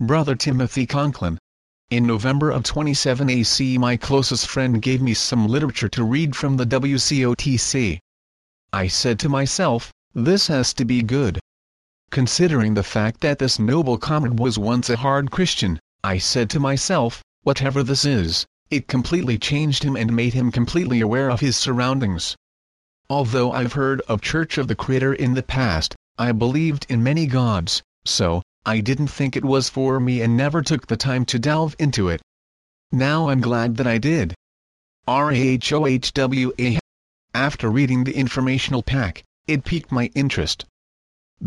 Brother Timothy Conklin. In November of 27 AC my closest friend gave me some literature to read from the WCOTC. I said to myself, this has to be good. Considering the fact that this noble comrade was once a hard Christian, I said to myself, whatever this is, it completely changed him and made him completely aware of his surroundings. Although I've heard of Church of the Creator in the past, I believed in many gods, so, I didn't think it was for me and never took the time to delve into it. Now I'm glad that I did. RAHOWA After reading the informational pack, it piqued my interest.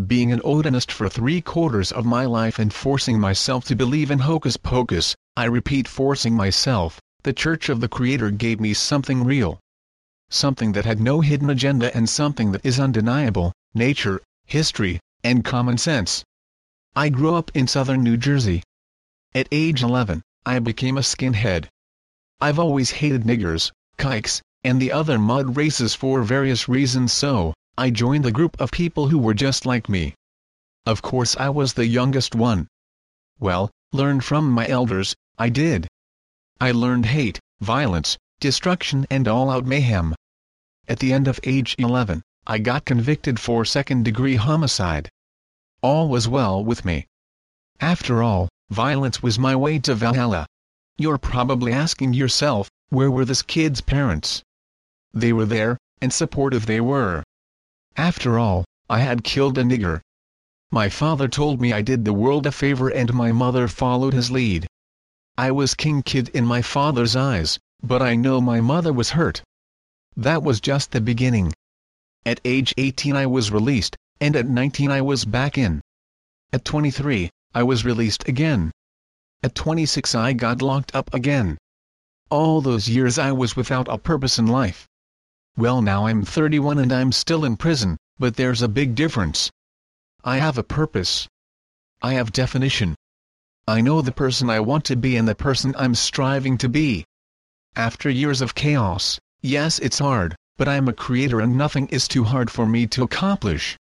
Being an Odinist for three quarters of my life and forcing myself to believe in hocus pocus, I repeat forcing myself, the Church of the Creator gave me something real. Something that had no hidden agenda and something that is undeniable, nature, history, and common sense. I grew up in southern New Jersey. At age 11, I became a skinhead. I've always hated niggers, kikes, and the other mud races for various reasons so, I joined a group of people who were just like me. Of course I was the youngest one. Well, learn from my elders, I did. I learned hate, violence, destruction and all-out mayhem. At the end of age 11, I got convicted for second-degree homicide. All was well with me. After all, violence was my way to Valhalla. You're probably asking yourself, where were this kid's parents? They were there, and supportive they were. After all, I had killed a nigger. My father told me I did the world a favor and my mother followed his lead. I was king kid in my father's eyes, but I know my mother was hurt. That was just the beginning. At age 18 I was released, and at 19 I was back in. At 23, I was released again. At 26 I got locked up again. All those years I was without a purpose in life. Well now I'm 31 and I'm still in prison, but there's a big difference. I have a purpose. I have definition. I know the person I want to be and the person I'm striving to be. After years of chaos, yes it's hard, but I'm a creator and nothing is too hard for me to accomplish.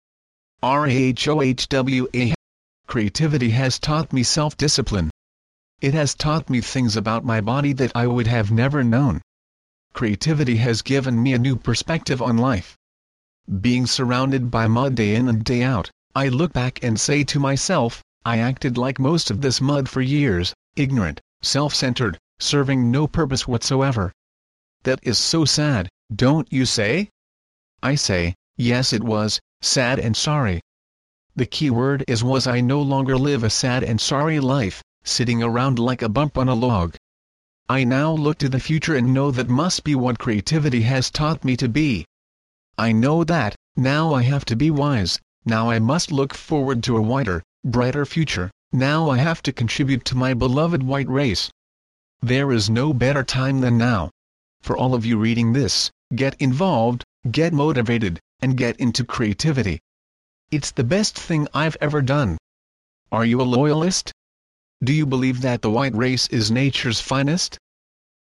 RAHOWA Creativity has taught me self-discipline. It has taught me things about my body that I would have never known creativity has given me a new perspective on life. Being surrounded by mud day in and day out, I look back and say to myself, I acted like most of this mud for years, ignorant, self-centered, serving no purpose whatsoever. That is so sad, don't you say? I say, yes it was, sad and sorry. The key word is was I no longer live a sad and sorry life, sitting around like a bump on a log. I now look to the future and know that must be what creativity has taught me to be. I know that, now I have to be wise, now I must look forward to a wider, brighter future, now I have to contribute to my beloved white race. There is no better time than now. For all of you reading this, get involved, get motivated, and get into creativity. It's the best thing I've ever done. Are you a loyalist? Do you believe that the white race is nature's finest?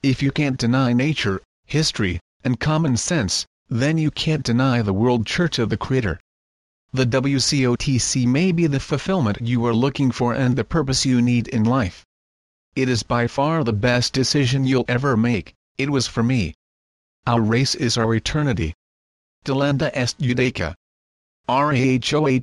If you can't deny nature, history, and common sense, then you can't deny the World Church of the Creator. The WCOTC may be the fulfillment you are looking for and the purpose you need in life. It is by far the best decision you'll ever make, it was for me. Our race is our eternity. Delenda est Judaica. RAHOWA